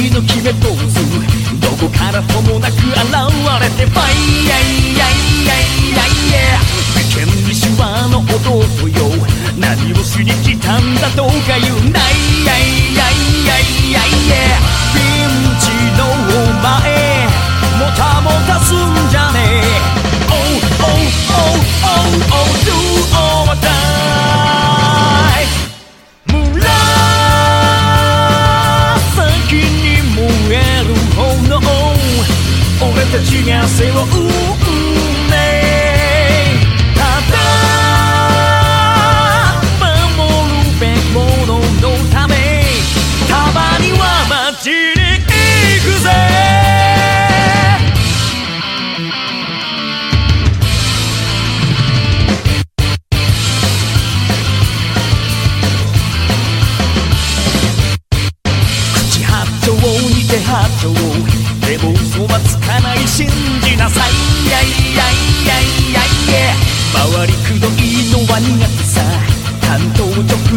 りの決めポーズどこからともなく現れてファイヤイヤイヤイヤイヤ眉間に手話の弟よ何をしに来たんだとか言うたちが背負うねただ守るべきもののためたまには街に行くぜ。口八丁に手八丁でも嘘はつかない信じなさい。やいやいやいやいや。いや回りくどいのは苦手さ。担当直